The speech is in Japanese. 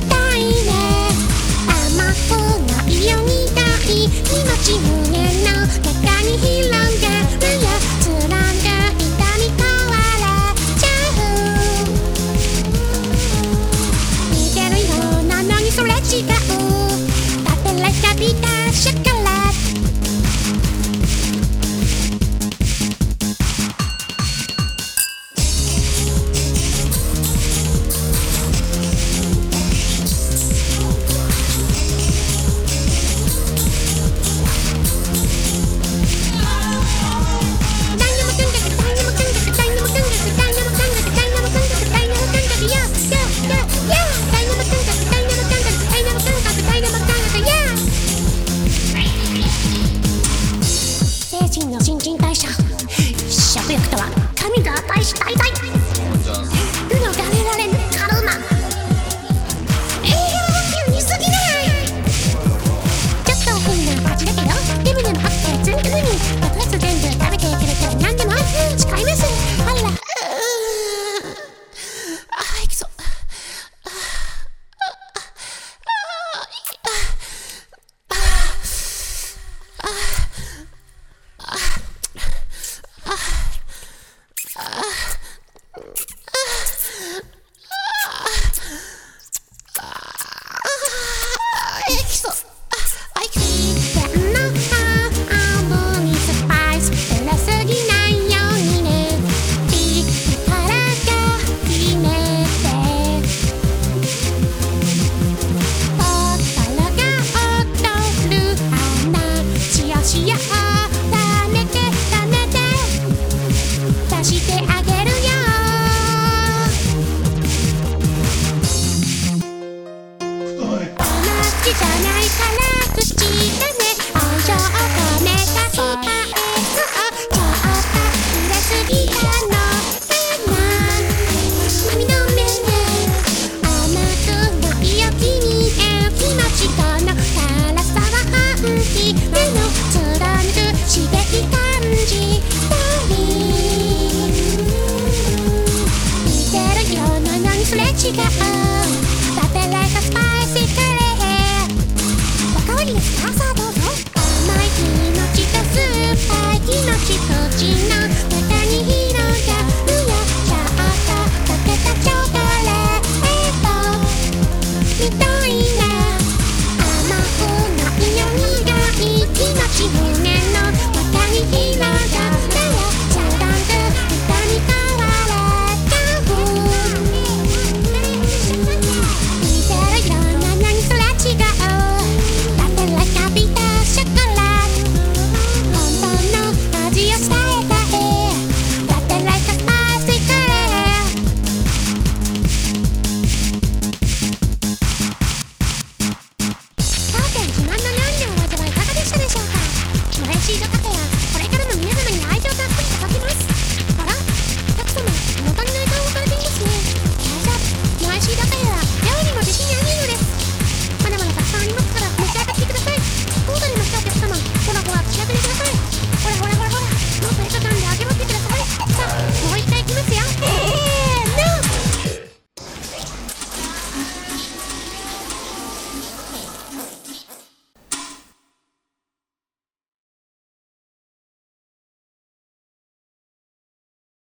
たいね。甘くないよ苦い。気持ち胸の中に広すれ違うバペライカスパイシーカレー。おかわりです。かさあどうぞ。甘い命と酸っぱい命と血の中に広が